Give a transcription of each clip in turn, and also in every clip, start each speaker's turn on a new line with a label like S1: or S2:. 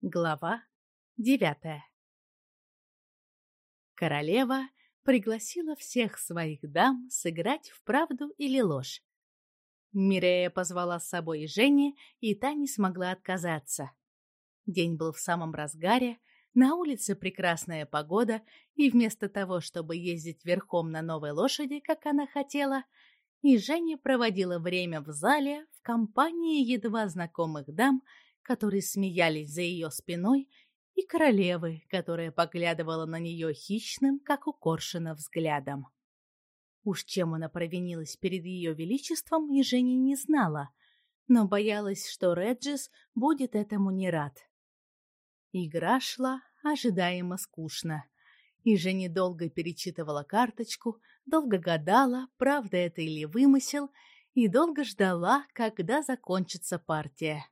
S1: Глава девятая Королева пригласила всех своих дам сыграть в правду или ложь. Мирея позвала с собой Жене, и та не смогла отказаться. День был в самом разгаре, на улице прекрасная погода, и вместо того, чтобы ездить верхом на новой лошади, как она хотела, и Женя проводила время в зале в компании едва знакомых дам, которые смеялись за ее спиной, и королевы, которая поглядывала на нее хищным, как у коршуна, взглядом. Уж чем она провинилась перед ее величеством, и Женя не знала, но боялась, что Реджис будет этому не рад. Игра шла ожидаемо скучно. И Женя долго перечитывала карточку, долго гадала, правда это или вымысел, и долго ждала, когда закончится партия.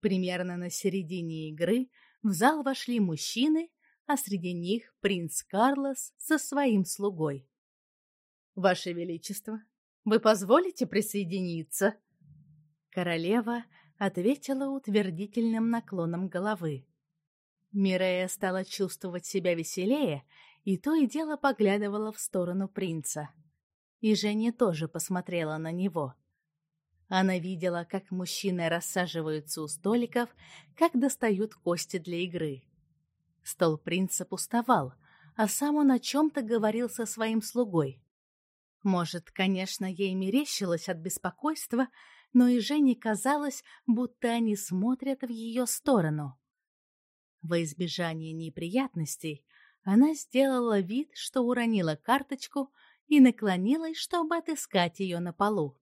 S1: Примерно на середине игры в зал вошли мужчины, а среди них принц Карлос со своим слугой. «Ваше Величество, вы позволите присоединиться?» Королева ответила утвердительным наклоном головы. Мирея стала чувствовать себя веселее и то и дело поглядывала в сторону принца. И Женя тоже посмотрела на него. Она видела, как мужчины рассаживаются у столиков, как достают кости для игры. Стол принца пустовал, а сам он о чем-то говорил со своим слугой. Может, конечно, ей мерещилось от беспокойства, но и Жене казалось, будто они смотрят в ее сторону. Во избежание неприятностей она сделала вид, что уронила карточку и наклонилась, чтобы отыскать ее на полу.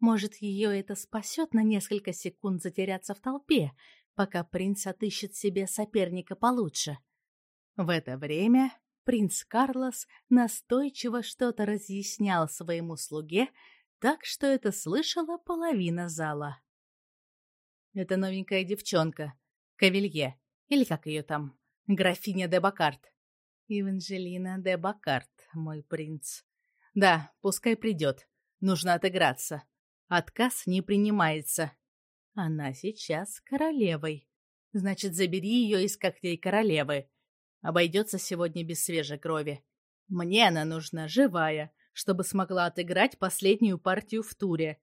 S1: Может, ее это спасет на несколько секунд затеряться в толпе, пока принц отыщет себе соперника получше. В это время принц Карлос настойчиво что-то разъяснял своему слуге, так что это слышала половина зала. «Это новенькая девчонка, Кавилье, или как ее там? Графиня де Бакарт. Еванжелина де Бакарт, мой принц. Да, пускай придет. Нужно отыграться. Отказ не принимается. Она сейчас королевой. Значит, забери ее из когтей королевы. Обойдется сегодня без свежей крови. Мне она нужна живая, чтобы смогла отыграть последнюю партию в туре.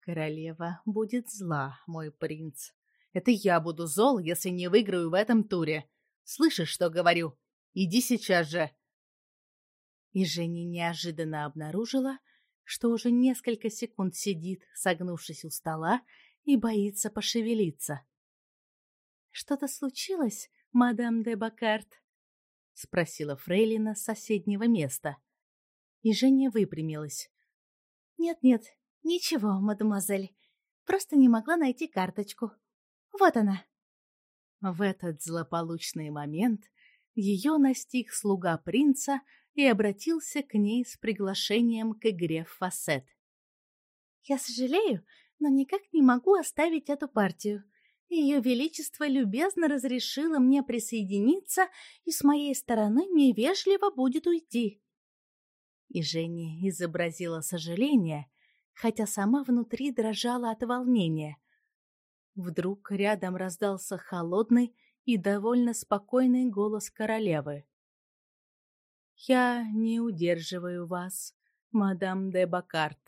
S1: Королева будет зла, мой принц. Это я буду зол, если не выиграю в этом туре. Слышишь, что говорю? Иди сейчас же. И Женя неожиданно обнаружила, что уже несколько секунд сидит, согнувшись у стола, и боится пошевелиться. «Что-то случилось, мадам де Бакарт?» — спросила Фрейлина с соседнего места. И Женя выпрямилась. «Нет-нет, ничего, мадемуазель. Просто не могла найти карточку. Вот она. В этот злополучный момент ее настиг слуга принца и обратился к ней с приглашением к игре в фасет. «Я сожалею, но никак не могу оставить эту партию. Ее Величество любезно разрешило мне присоединиться, и с моей стороны невежливо будет уйти». И Женя изобразила сожаление, хотя сама внутри дрожала от волнения — Вдруг рядом раздался холодный и довольно спокойный голос королевы. «Я не удерживаю вас, мадам де Бакарт.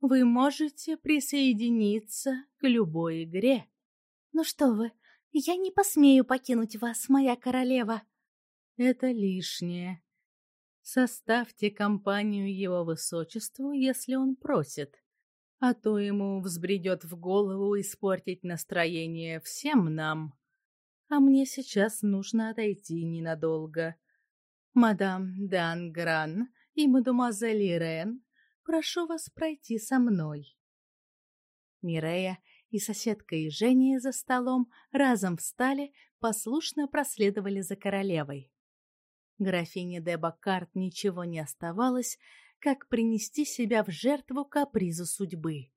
S1: Вы можете присоединиться к любой игре». «Ну что вы, я не посмею покинуть вас, моя королева». «Это лишнее. Составьте компанию его высочеству, если он просит а то ему взбредет в голову испортить настроение всем нам. А мне сейчас нужно отойти ненадолго. Мадам Дангран и мадемуазель Ирен, прошу вас пройти со мной. Мирея и соседка и Женя за столом разом встали, послушно проследовали за королевой. Графине де Бакарт ничего не оставалось, как принести себя в жертву капризу судьбы.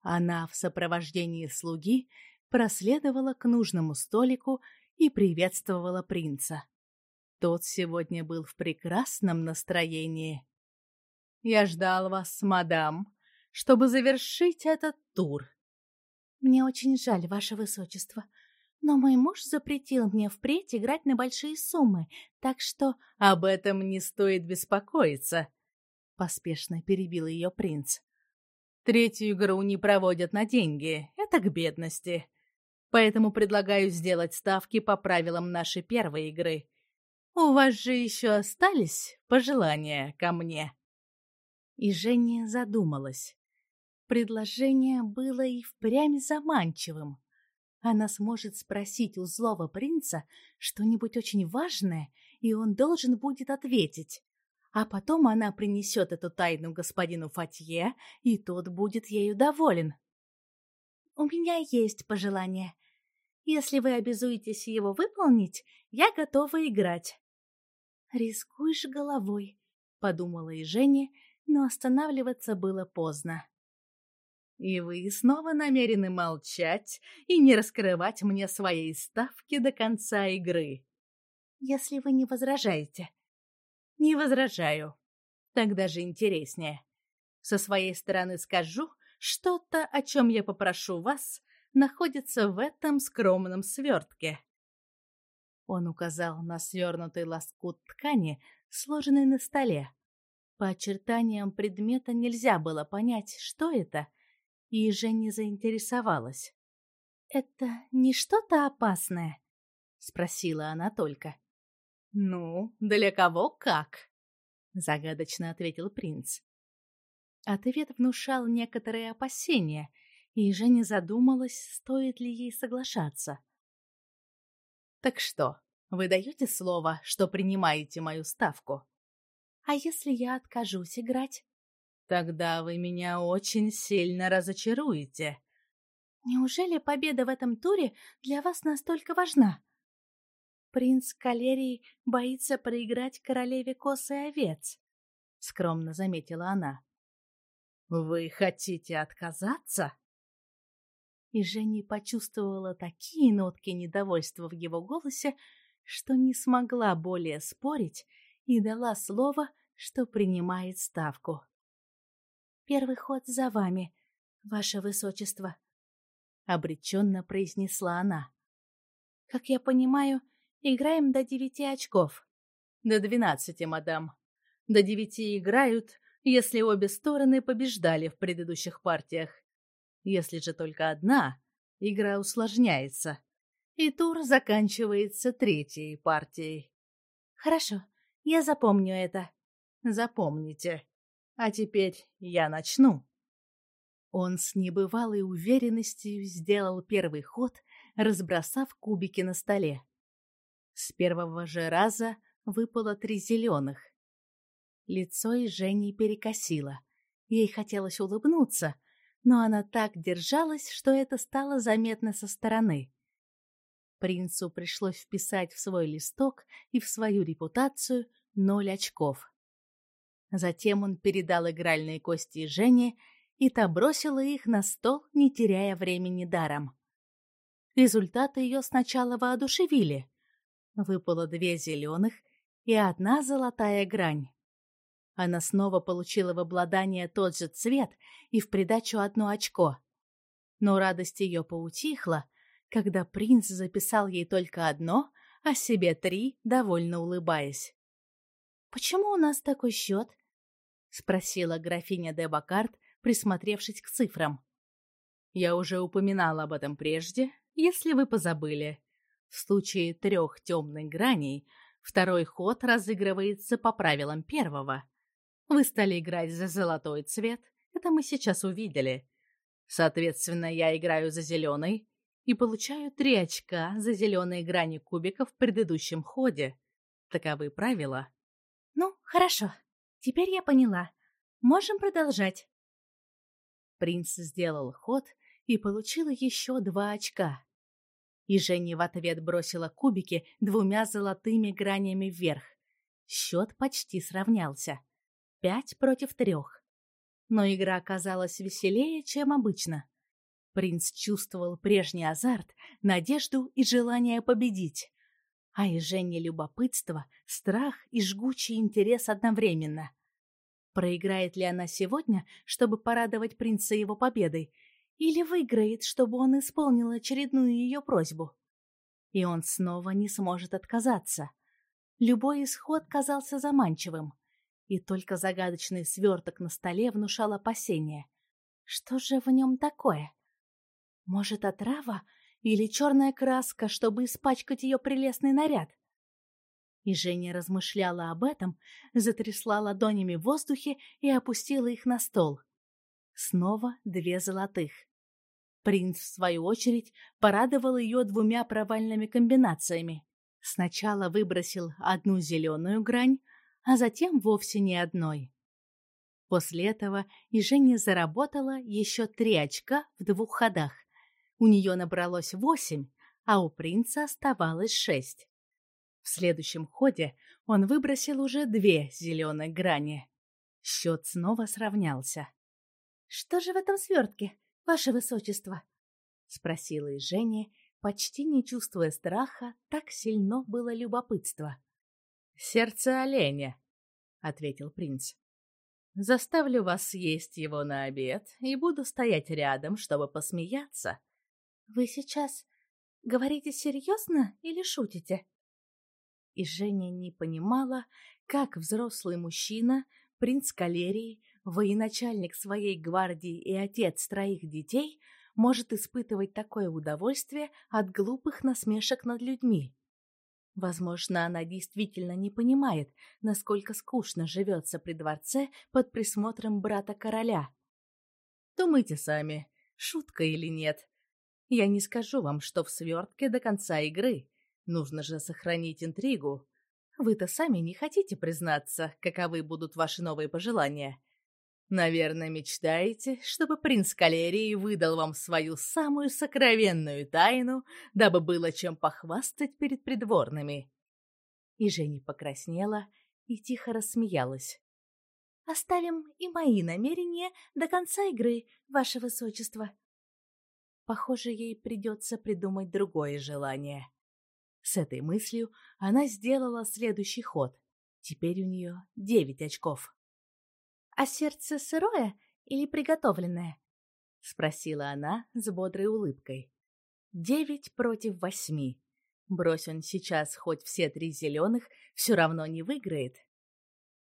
S1: Она в сопровождении слуги проследовала к нужному столику и приветствовала принца. Тот сегодня был в прекрасном настроении. «Я ждал вас, мадам, чтобы завершить этот тур». «Мне очень жаль, ваше высочество, Но мой муж запретил мне впредь играть на большие суммы, так что...
S2: Об этом не стоит беспокоиться, — поспешно перебил ее принц. Третью игру не проводят на деньги, это к бедности. Поэтому предлагаю сделать ставки по правилам нашей первой игры. У вас же еще остались пожелания ко мне?»
S1: И Женя задумалась. Предложение было и впрямь заманчивым. Она сможет спросить у злого принца что-нибудь очень важное, и он должен будет ответить. А потом она принесет эту тайну господину Фатье, и тот будет ею доволен. «У меня есть пожелание. Если вы обязуетесь его выполнить, я готова играть». «Рискуешь головой», — подумала и Женя, но останавливаться было поздно.
S2: И вы снова намерены молчать и не раскрывать мне своей ставки до конца игры.
S1: Если вы не возражаете.
S2: Не возражаю. Тогда же интереснее. Со своей стороны скажу, что-то, о чем я попрошу вас, находится в этом скромном свертке. Он указал на свернутый лоскут ткани, сложенный на столе. По очертаниям предмета нельзя было понять, что это — и Женя заинтересовалась.
S1: «Это не что-то опасное?» — спросила она только.
S2: «Ну, для кого как?» — загадочно ответил принц.
S1: Ответ внушал некоторые опасения, и Женя задумалась, стоит ли ей соглашаться.
S2: «Так что, вы даете слово, что принимаете мою ставку?»
S1: «А если я откажусь играть?»
S2: Тогда вы меня очень сильно разочаруете.
S1: Неужели победа в этом туре для вас настолько важна? Принц Калерий боится проиграть королеве косы овец, скромно заметила она.
S2: Вы хотите отказаться?
S1: И Женя почувствовала такие нотки недовольства в его голосе, что не смогла более спорить и дала слово, что принимает ставку. Первый ход за вами, ваше высочество, — обреченно произнесла она. Как я понимаю, играем до девяти очков.
S2: До двенадцати, мадам. До девяти играют, если обе стороны побеждали в предыдущих партиях. Если же только одна, игра усложняется, и тур заканчивается третьей партией.
S1: Хорошо, я запомню это.
S2: Запомните. А теперь я начну. Он с небывалой уверенностью сделал первый ход, разбросав кубики на столе. С первого же раза выпало три зеленых. Лицо и Жени перекосило. Ей хотелось улыбнуться, но она так держалась, что это стало заметно со стороны. Принцу пришлось вписать в свой листок и в свою репутацию ноль очков. Затем он передал игральные кости Жене, и та бросила их на стол, не теряя времени даром. Результаты ее сначала воодушевили. Выпало две зеленых и одна золотая грань. Она снова получила в обладание тот же цвет и в придачу одно очко. Но радость ее поутихла, когда принц записал ей только одно, а себе три, довольно улыбаясь.
S1: «Почему у нас такой счет?»
S2: — спросила графиня де Бакарт, присмотревшись к цифрам. «Я уже упоминала об этом прежде, если вы позабыли. В случае трех темных граней второй ход разыгрывается по правилам первого. Вы стали играть за золотой цвет, это мы сейчас увидели. Соответственно, я играю за зеленый и получаю три очка за зеленые грани кубиков в предыдущем ходе. Таковы правила».
S1: «Ну, хорошо», Теперь я поняла. Можем продолжать.
S2: Принц сделал ход и получил еще два очка. И Женя в ответ бросила кубики двумя золотыми гранями вверх. Счет почти сравнялся. Пять против трех. Но игра оказалась веселее, чем обычно. Принц чувствовал прежний азарт, надежду и желание победить а и Жене любопытство, страх и жгучий интерес одновременно. Проиграет ли она сегодня, чтобы порадовать принца его победой, или выиграет, чтобы он исполнил очередную ее просьбу?
S1: и он снова не сможет отказаться. Любой исход казался заманчивым, и только загадочный сверток на столе внушал опасения. Что же в нем такое? Может, отрава или черная краска, чтобы испачкать ее прелестный наряд? И Женя размышляла об этом, затрясла ладонями в воздухе и опустила их на стол. Снова две золотых. Принц, в свою очередь, порадовал ее двумя провальными комбинациями. Сначала выбросил одну зеленую грань, а затем вовсе не одной. После этого и Женя заработала еще три очка в двух ходах. У нее набралось восемь, а у принца оставалось шесть. В следующем ходе он выбросил уже две зеленые грани. Счет снова сравнялся. «Что же в этом свертке, ваше высочество?» — спросила и Женя, почти не чувствуя страха, так сильно было любопытство.
S2: «Сердце оленя», — ответил принц. «Заставлю вас съесть его на обед и буду стоять рядом, чтобы посмеяться».
S1: «Вы сейчас говорите серьезно или шутите?» И Женя не понимала, как взрослый мужчина, принц Калерии, военачальник своей гвардии и отец троих детей, может испытывать такое удовольствие от глупых насмешек над людьми. Возможно, она действительно не понимает, насколько скучно живется при дворце под присмотром брата короля.
S2: Думайте сами, шутка или нет. Я не скажу вам, что в свертке до конца игры, Нужно же сохранить интригу. Вы-то сами не хотите признаться, каковы будут ваши новые пожелания. Наверное, мечтаете, чтобы принц Калерии выдал вам свою самую сокровенную тайну, дабы было чем похвастать перед придворными.
S1: И Женя покраснела и тихо рассмеялась. «Оставим и мои намерения до конца игры, ваше высочество». Похоже, ей придется придумать другое желание. С этой мыслью она сделала следующий ход. Теперь у нее девять очков. «А сердце сырое или приготовленное?» — спросила она с бодрой улыбкой. «Девять против восьми. Брось он сейчас хоть все три зеленых, все равно не выиграет».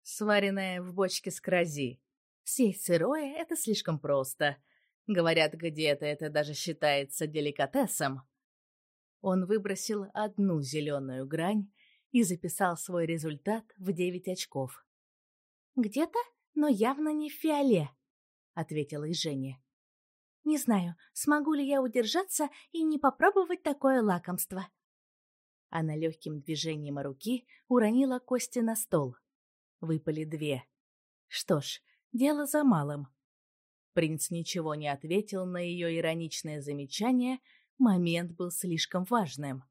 S2: «Сваренное в бочке с крази. Съесть сырое — это слишком просто. Говорят, где-то это даже считается деликатесом». Он выбросил одну зеленую грань и записал свой результат в девять очков.
S1: «Где-то, но явно не в фиоле», — ответила и Женя. «Не знаю, смогу ли я удержаться и не попробовать такое лакомство». Она легким движением руки уронила кости на стол. Выпали две. Что ж, дело за малым. Принц ничего не ответил на ее ироничное замечание, Момент был слишком важным.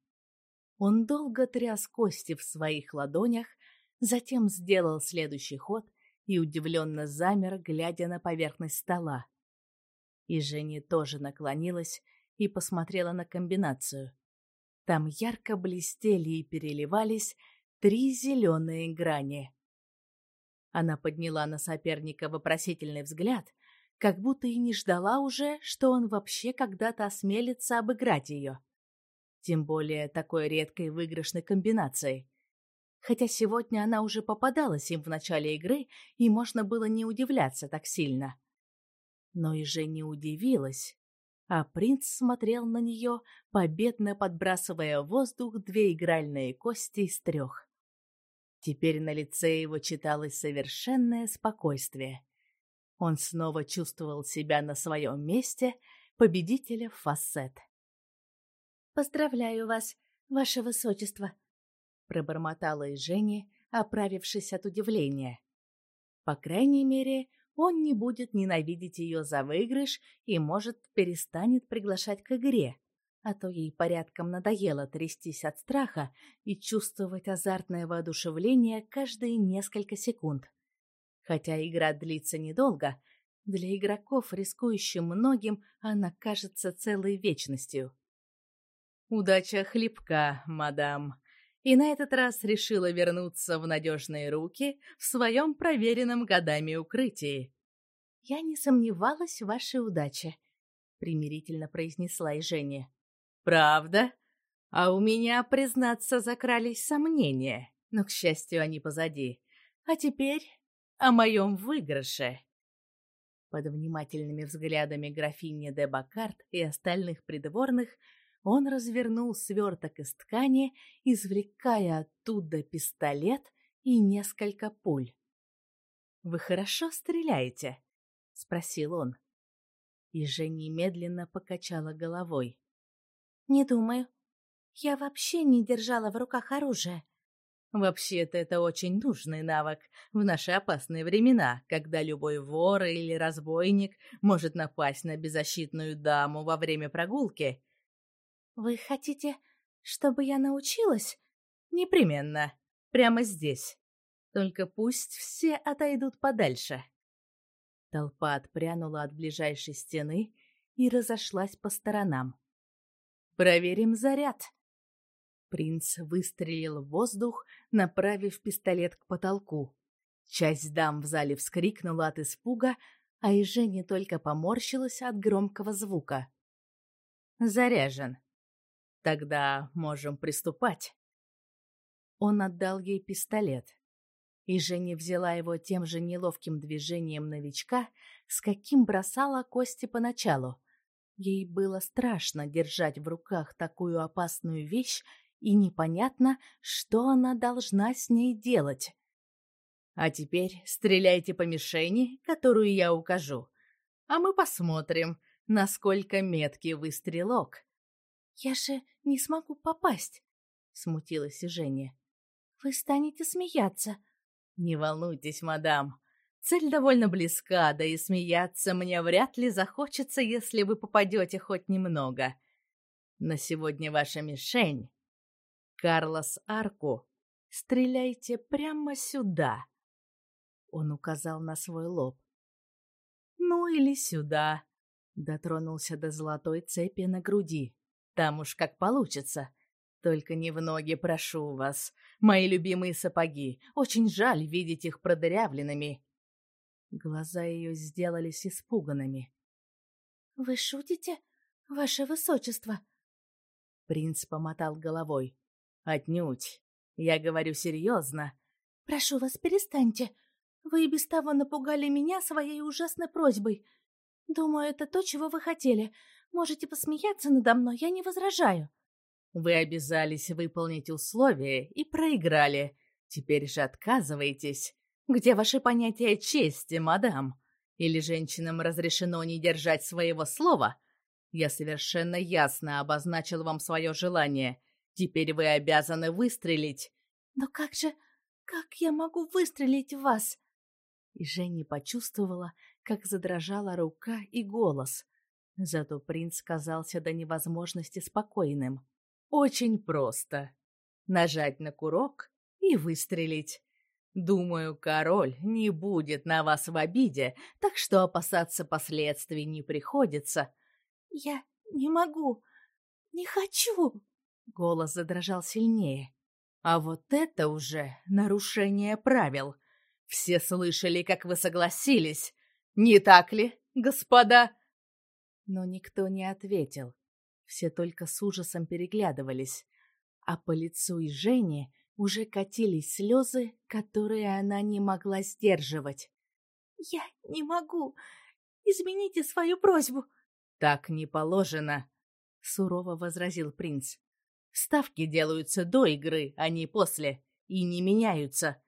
S1: Он долго тряс кости в своих ладонях, затем сделал следующий ход и удивленно замер, глядя на поверхность стола. И Женя тоже наклонилась и посмотрела на комбинацию. Там ярко блестели и переливались три зеленые грани. Она подняла на соперника вопросительный взгляд, как будто и не ждала уже, что он вообще когда-то осмелится обыграть ее. Тем более такой редкой выигрышной комбинацией. Хотя сегодня она уже попадалась им в начале игры, и можно было не удивляться так сильно. Но и же не удивилась, а принц смотрел на нее, победно подбрасывая в воздух две игральные кости из трех. Теперь на лице его читалось совершенное спокойствие. Он снова чувствовал себя на своем месте победителя фасет. «Поздравляю вас, ваше высочество!» Пробормотала и Женя, оправившись от удивления. По крайней мере, он не будет ненавидеть ее за выигрыш и, может, перестанет приглашать к игре, а то ей порядком надоело трястись от страха и чувствовать азартное воодушевление каждые несколько секунд. Хотя игра длится недолго, для игроков, рискующих многим, она кажется целой вечностью.
S2: Удача хлебка, мадам. И на этот раз решила вернуться в надежные руки в своем проверенном годами укрытии.
S1: «Я не сомневалась в вашей удаче», — примирительно произнесла и Женя.
S2: «Правда? А у меня, признаться, закрались сомнения, но, к счастью, они позади. А теперь о моем выигрыше. Под внимательными взглядами графини де Бакарт и остальных придворных он развернул сверток из ткани, извлекая оттуда пистолет и несколько пуль. «Вы хорошо стреляете?» — спросил он. И Женя медленно покачала головой.
S1: «Не думаю. Я вообще не держала в руках оружие.
S2: Вообще-то это очень нужный навык в наши опасные времена, когда любой вор или разбойник может напасть на беззащитную даму во время прогулки.
S1: Вы хотите, чтобы я научилась?
S2: Непременно. Прямо здесь. Только пусть все отойдут подальше. Толпа отпрянула от ближайшей стены и разошлась по сторонам. Проверим заряд. Принц выстрелил в воздух, направив пистолет к потолку. Часть дам в зале вскрикнула от испуга, а и Женя только поморщилась от громкого звука. «Заряжен. Тогда можем приступать». Он отдал ей пистолет. И Женя взяла его тем же неловким движением новичка, с каким бросала кости поначалу. Ей было страшно держать в руках такую опасную вещь и непонятно, что она должна с ней делать. А теперь стреляйте по мишени, которую я укажу, а мы посмотрим, насколько меткий вы стрелок.
S1: Я же не смогу попасть, смутилась Женя. Вы станете смеяться.
S2: Не волнуйтесь, мадам. Цель довольно близка, да и смеяться мне вряд ли захочется, если вы попадете хоть немного. На сегодня ваша мишень Карлос Арку, стреляйте прямо сюда. Он указал на свой лоб. Ну или сюда. Дотронулся до золотой цепи на груди. Там уж как получится. Только не в ноги, прошу вас. Мои любимые сапоги. Очень жаль видеть их продырявленными. Глаза ее сделались испуганными.
S1: «Вы шутите, ваше высочество?»
S2: Принц помотал головой. Отнюдь. Я говорю серьезно.
S1: Прошу вас, перестаньте. Вы и без того напугали меня своей ужасной просьбой. Думаю, это то, чего вы хотели. Можете посмеяться надо мной, я не возражаю.
S2: Вы обязались выполнить условия и проиграли. Теперь же отказываетесь. Где ваши понятия чести, мадам? Или женщинам разрешено не держать своего слова? Я совершенно ясно обозначил вам свое желание — Теперь вы обязаны выстрелить.
S1: Но как же... Как я могу выстрелить в вас?
S2: И Женя почувствовала, как задрожала рука и голос. Зато принц казался до невозможности спокойным. Очень просто. Нажать на курок и выстрелить. Думаю, король не будет на вас в обиде, так что опасаться последствий не приходится.
S1: Я не могу, не хочу.
S2: Голос задрожал сильнее. А вот это уже нарушение правил. Все слышали, как вы согласились. Не так ли, господа? Но никто не ответил. Все только с ужасом переглядывались. А по лицу и Жене уже катились слезы, которые она не могла сдерживать.
S1: «Я не могу. Измените свою просьбу».
S2: «Так не положено», — сурово возразил принц. Ставки делаются до игры, а не после, и не меняются.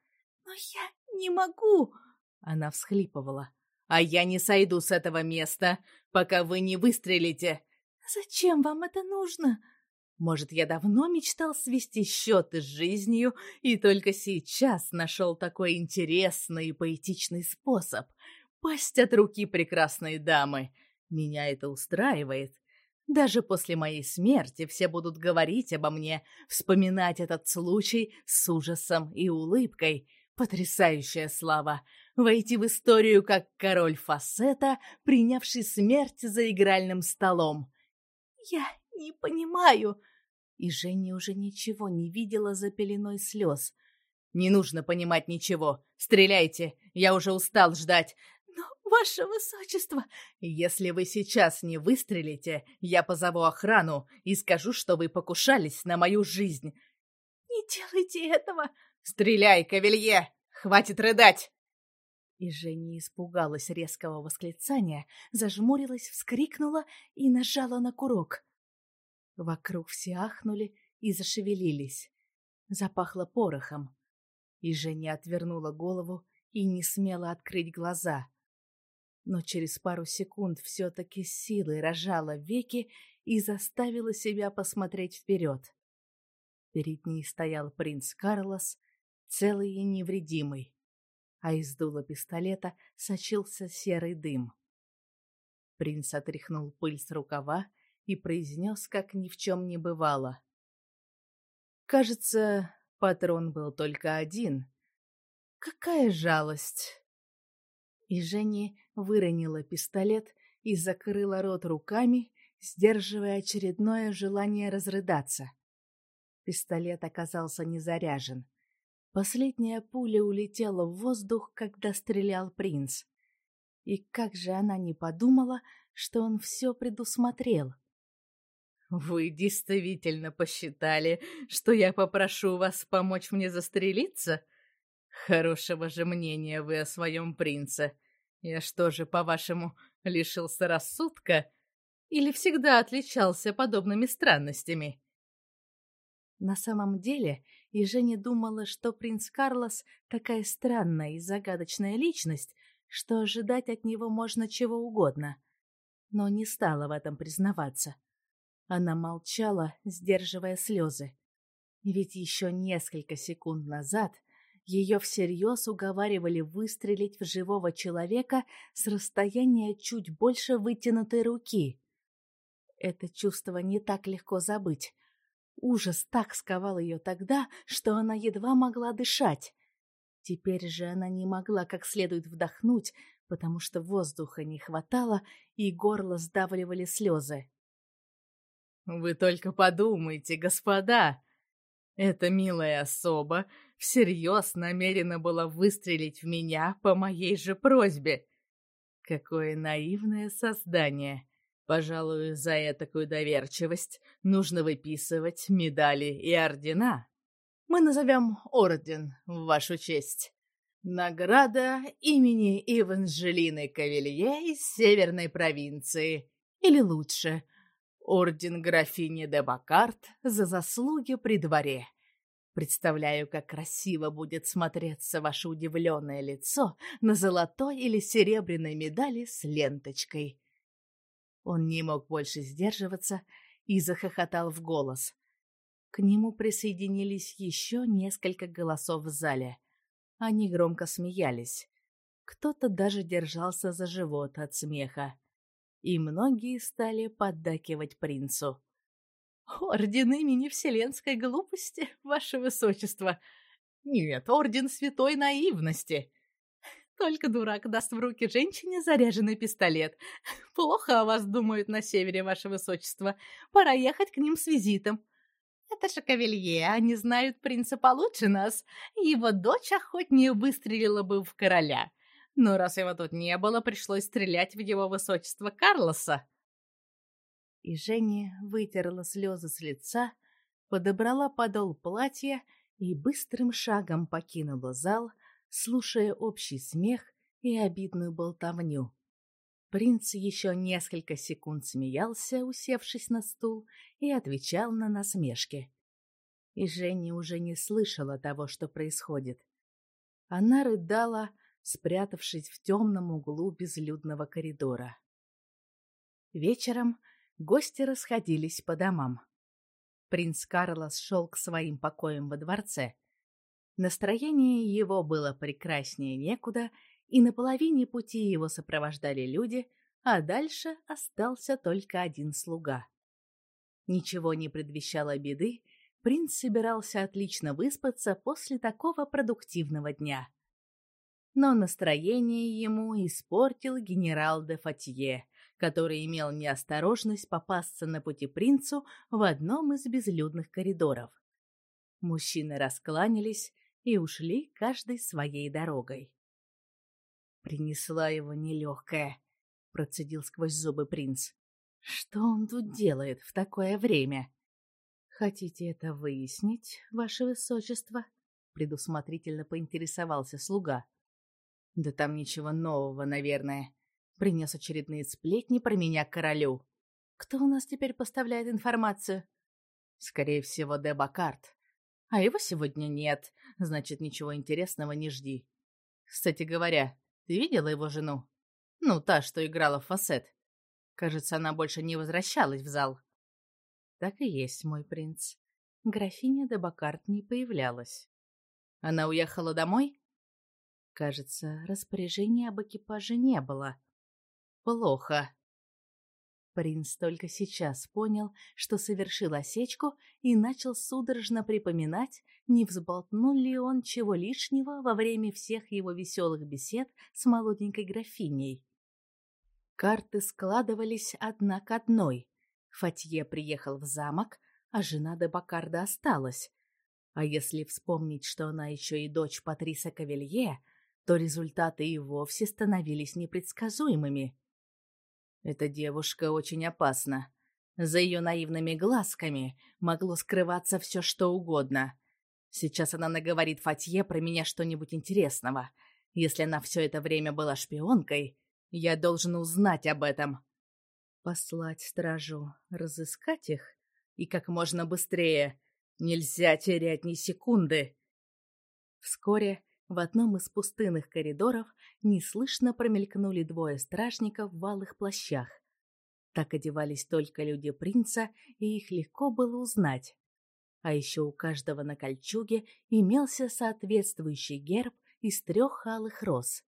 S1: «Но я не могу!»
S2: Она всхлипывала. «А я не сойду с этого места, пока вы не выстрелите!»
S1: «Зачем вам это нужно?»
S2: Может, я давно мечтал свести счеты с жизнью и только сейчас нашел такой интересный и поэтичный способ пасть от руки прекрасной дамы. Меня это устраивает. Даже после моей смерти все будут говорить обо мне, вспоминать этот случай с ужасом и улыбкой. Потрясающая слава! Войти в историю как король фасета, принявший смерть за игральным столом.
S1: «Я не понимаю!»
S2: И Женя уже ничего не видела за пеленой слез. «Не нужно понимать ничего. Стреляйте, я уже устал ждать.
S1: Но, ваше высочество,
S2: если вы сейчас не выстрелите, я позову охрану и скажу, что вы покушались на мою жизнь.
S1: Не делайте этого.
S2: Стреляй, Кавелье! Хватит рыдать! И Женя испугалась резкого восклицания, зажмурилась, вскрикнула и нажала на курок. Вокруг все ахнули и зашевелились. Запахло порохом. И Женя отвернула голову и не смела открыть глаза. Но через пару секунд все-таки силой рожала веки и заставила себя посмотреть вперед. Перед ней стоял принц Карлос, целый и невредимый а из дула пистолета сочился серый дым. Принц отряхнул пыль с рукава и произнес, как ни в чем не бывало. Кажется, патрон был только один. Какая жалость! И Женя выронила пистолет и закрыла рот руками, сдерживая очередное желание разрыдаться. Пистолет оказался не заряжен. Последняя пуля улетела в воздух, когда стрелял принц. И как же она не подумала, что он все предусмотрел. «Вы действительно посчитали, что я попрошу вас помочь мне застрелиться? Хорошего же мнения вы о своем принце. Я что же, по-вашему, лишился рассудка? Или всегда отличался подобными странностями?» На самом деле, и Женя думала, что принц Карлос такая странная и загадочная личность, что ожидать от него можно чего угодно. Но не стала в этом признаваться. Она молчала, сдерживая слезы. Ведь еще несколько секунд назад ее всерьез уговаривали выстрелить в живого человека с расстояния чуть больше вытянутой руки. Это чувство не так легко забыть. Ужас так сковал ее тогда, что она едва могла дышать. Теперь же она не могла как следует вдохнуть, потому что воздуха не хватало, и горло сдавливали слезы. «Вы только подумайте, господа! Эта милая особа всерьез намерена была выстрелить в меня по моей же просьбе. Какое наивное создание! Пожалуй, за такую доверчивость нужно выписывать медали и ордена. Мы назовем орден в вашу честь. Награда имени Эванжелины Кавелье из Северной провинции. Или лучше, орден графини де Бакарт за заслуги при дворе. Представляю, как красиво будет смотреться ваше удивленное лицо на золотой или серебряной медали с ленточкой. Он не мог больше сдерживаться и захохотал в голос. К нему присоединились еще несколько голосов в зале. Они громко смеялись. Кто-то даже держался за живот от смеха. И многие стали поддакивать принцу. «Орден имени Вселенской глупости, ваше высочество!» «Нет, орден святой наивности!» Только дурак даст в руки женщине заряженный пистолет. Плохо о вас думают на севере, ваше высочество. Пора ехать к ним с визитом. Это же Кавелье, они знают принца получше нас. Его дочь охотнее выстрелила бы в короля. Но раз его тут не было, пришлось стрелять в его высочество Карлоса. И Женя вытерла слезы с лица, подобрала подол платья и быстрым шагом покинула зал, слушая общий смех и обидную болтовню. Принц еще несколько секунд смеялся, усевшись на стул, и отвечал на насмешки. И Женя уже не слышала того, что происходит. Она рыдала, спрятавшись в темном углу безлюдного коридора. Вечером гости расходились по домам. Принц Карлос шел к своим покоям во дворце, Настроение его было прекраснее некуда, и на половине пути его сопровождали люди, а дальше остался только один слуга. Ничего не предвещало беды, принц собирался отлично выспаться после такого продуктивного дня. Но настроение ему испортил генерал де Фатье, который имел неосторожность попасться на пути принцу в одном из безлюдных коридоров. Мужчины раскланялись, и ушли каждой своей дорогой. Принесла его нелегкая, процедил сквозь зубы принц. Что он тут делает в такое время? Хотите это выяснить, ваше высочество? Предусмотрительно поинтересовался слуга. Да там ничего нового, наверное. Принес очередные сплетни про меня королю. Кто у нас теперь поставляет информацию? Скорее всего, Дебакарт. А его сегодня нет, значит, ничего интересного не жди. Кстати говоря, ты видела его жену? Ну, та, что играла в фасет. Кажется, она больше не возвращалась в зал. Так и есть, мой принц. Графиня де Бакарт не появлялась. Она уехала домой? Кажется, распоряжения об экипаже не было. Плохо. Принц только сейчас понял, что совершил осечку и начал судорожно припоминать, не взболтнул ли он чего лишнего во время всех его веселых бесед с молоденькой графиней. Карты складывались одна к одной. Фатье приехал в замок, а жена де Бакарда осталась. А если вспомнить, что она еще и дочь Патриса Кавелье, то результаты и вовсе становились непредсказуемыми. Эта девушка очень опасна. За ее наивными глазками могло скрываться все, что угодно. Сейчас она наговорит Фатье про меня что-нибудь интересного. Если она все это время была шпионкой, я должен узнать об этом. Послать стражу, разыскать их и как можно быстрее. Нельзя терять ни секунды. Вскоре в одном из пустынных коридоров неслышно промелькнули двое стражников в алых плащах. Так одевались только люди принца, и их легко было узнать. А еще у каждого на кольчуге имелся соответствующий герб из трех алых роз.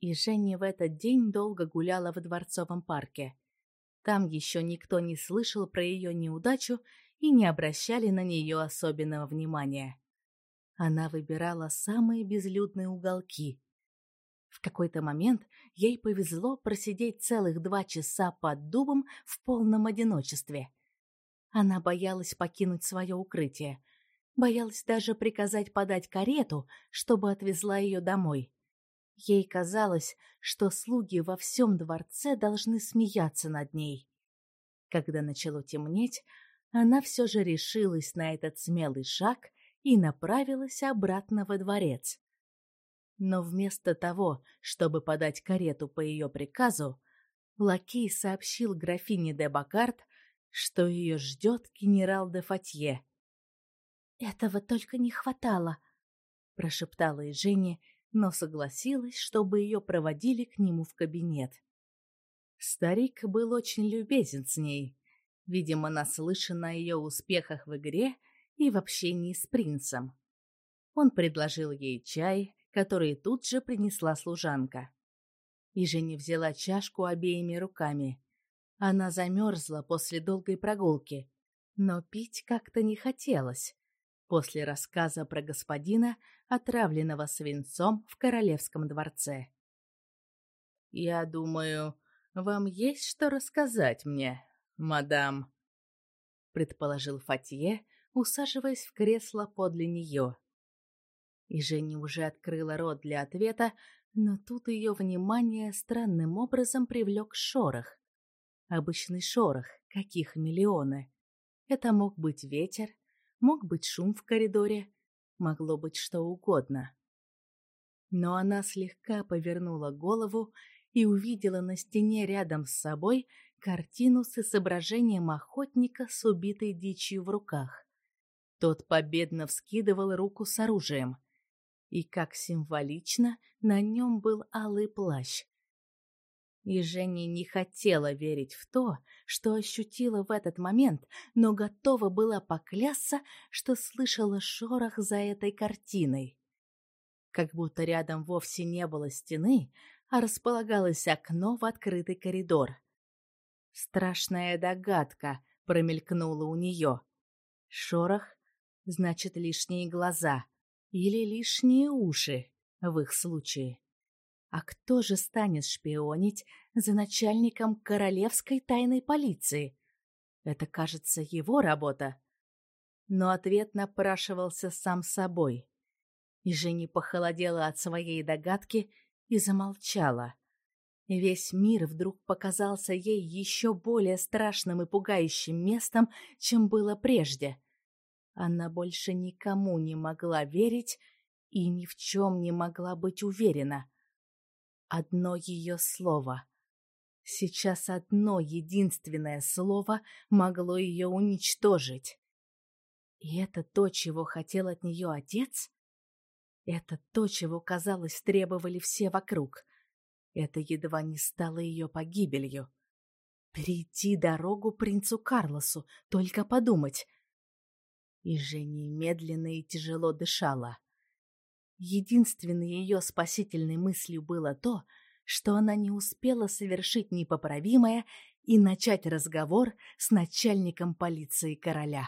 S2: И Женя в этот день долго гуляла в дворцовом парке. Там еще никто не слышал про ее неудачу и не обращали на нее особенного внимания. Она выбирала самые безлюдные уголки. В какой-то момент ей повезло просидеть целых два часа под дубом в полном одиночестве. Она боялась покинуть свое укрытие, боялась даже приказать подать карету, чтобы отвезла ее домой. Ей казалось, что слуги во всем дворце должны смеяться над ней. Когда начало темнеть, она все же решилась на этот смелый шаг и направилась обратно во дворец. Но вместо того, чтобы подать карету по ее приказу, лакей сообщил графине де Бакарт, что ее ждет генерал де Фатье. «Этого только не хватало», — прошептала и Женя, но согласилась, чтобы ее проводили к нему в кабинет. Старик был очень любезен с ней. Видимо, наслышан о ее успехах в игре и в общении с принцем. Он предложил ей чай, который тут же принесла служанка. И Женя взяла чашку обеими руками. Она замерзла после долгой прогулки, но пить как-то не хотелось. После рассказа про господина, отравленного свинцом в королевском дворце. «Я думаю, вам есть что рассказать мне, мадам», — предположил Фатье, усаживаясь в кресло подле нее. И Женя уже открыла рот для ответа, но тут ее внимание странным образом привлек шорох. Обычный шорох, каких миллионы. Это мог быть ветер, мог быть шум в коридоре, могло быть что угодно. Но она слегка повернула голову и увидела на стене рядом с собой картину с изображением охотника с убитой дичью в руках. Тот победно вскидывал руку с оружием. И как символично, на нем был алый плащ. И Женя не хотела верить в то, что ощутила в этот момент, но готова была поклясться, что слышала шорох за этой картиной. Как будто рядом вовсе не было стены, а располагалось окно в открытый коридор. Страшная догадка промелькнула у нее. Шорох значит лишние глаза или лишние уши в их случае. А кто же станет шпионить за начальником королевской тайной полиции? Это, кажется, его работа. Но ответ напрашивался сам собой. И Женя похолодела от своей догадки
S1: и замолчала. Весь мир вдруг показался ей еще более страшным и пугающим местом, чем было прежде. Она больше никому не могла верить и ни в чем не могла быть уверена. Одно ее слово. Сейчас одно единственное слово могло ее уничтожить. И это то, чего хотел от нее отец? Это то, чего, казалось, требовали все вокруг. Это едва не стало ее погибелью. Перейти дорогу принцу Карлосу, только подумать. И Женя медленно и тяжело дышала. Единственной ее спасительной мыслью было то, что она не успела совершить непоправимое и начать разговор с начальником полиции короля.